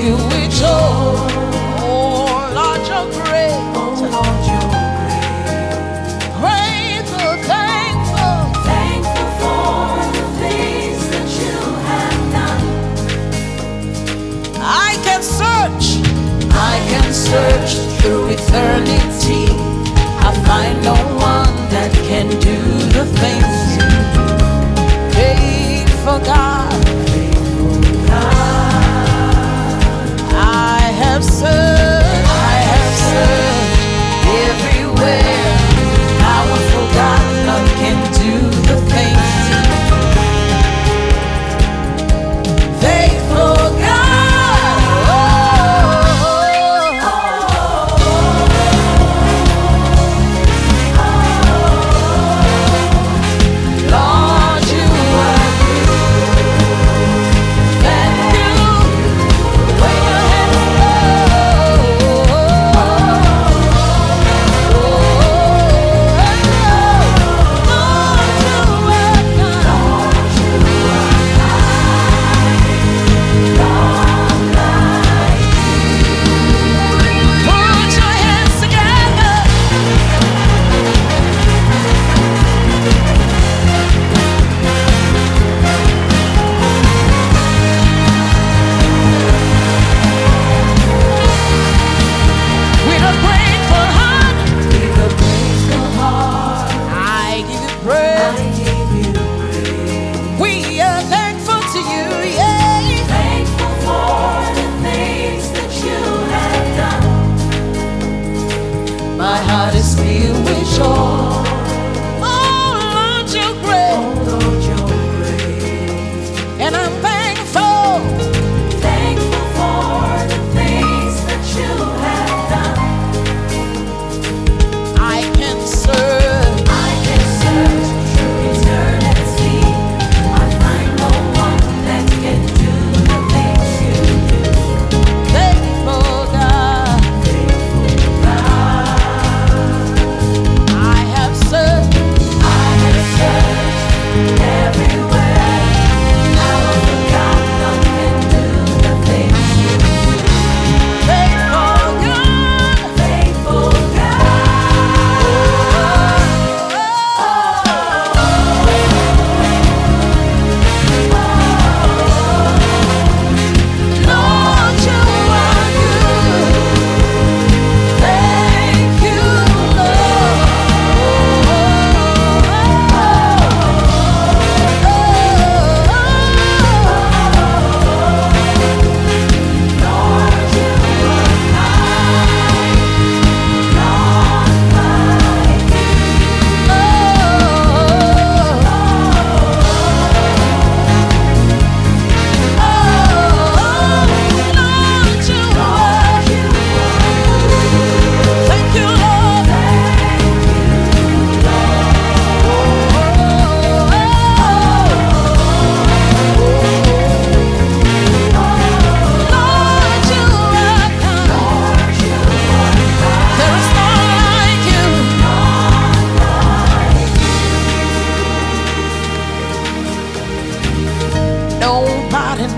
filled with joy.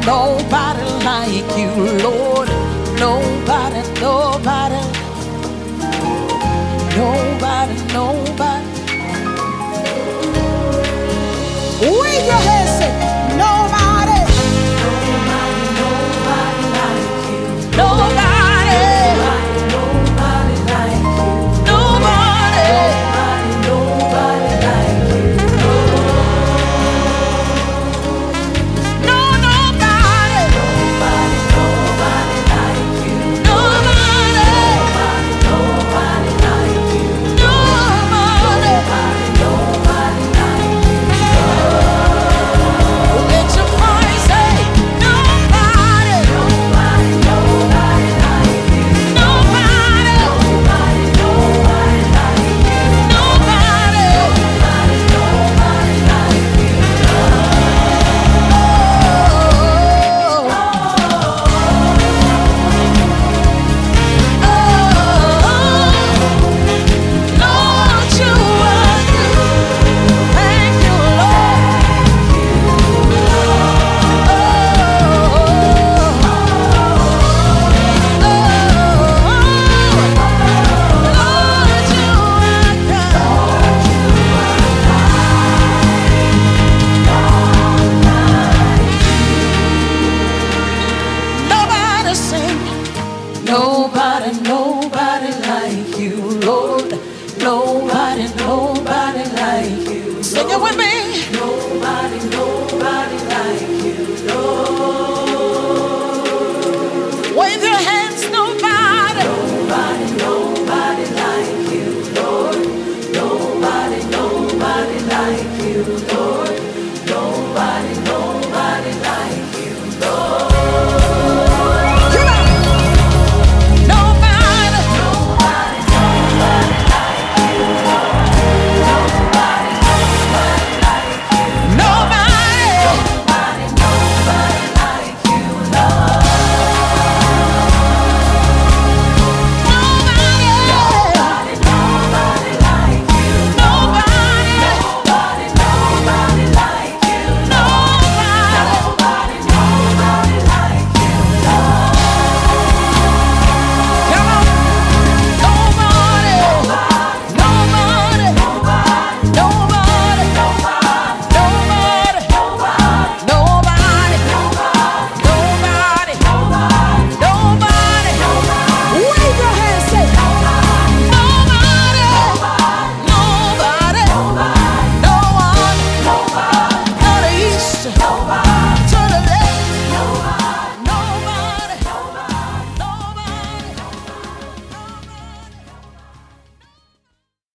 Nobody like you, Lord. Nobody, nobody. Nobody, nobody. Nobody, nobody like you, Lord. Nobody, nobody like you. Sing it with me.